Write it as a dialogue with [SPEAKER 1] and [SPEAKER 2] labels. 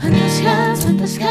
[SPEAKER 1] When the skies, when the skies